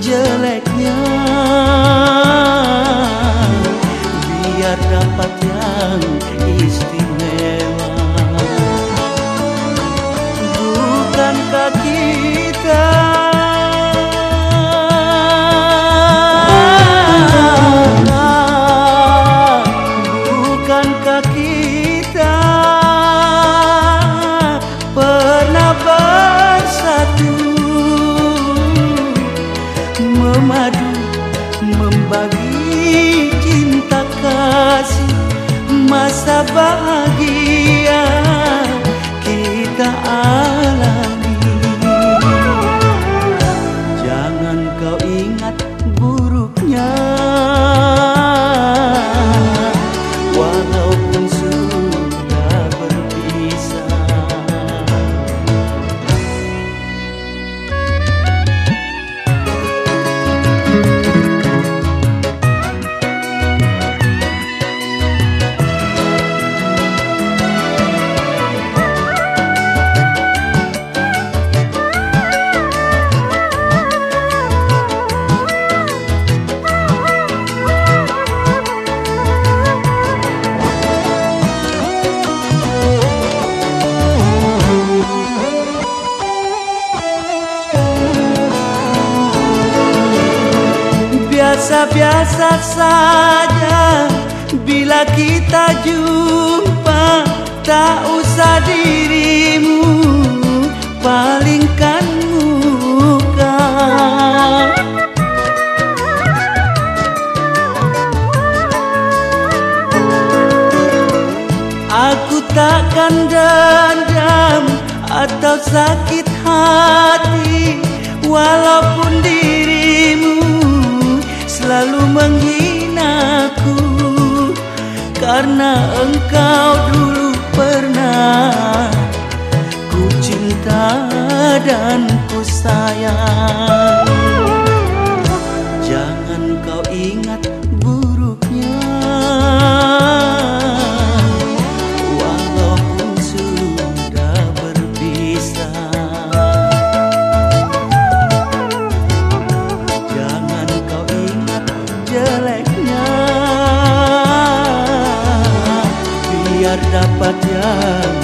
jeleknya. Biar dapat yang istimewa. Bukankah kita. Bukankah kita love Biasa-biasa saja. Bila kita jumpa Tak usah dirimu Palingkan muka. Aku takkan dendam Atau sakit hati Karena engkau dulu pernah Ku cinta dan ku sayang dapat yang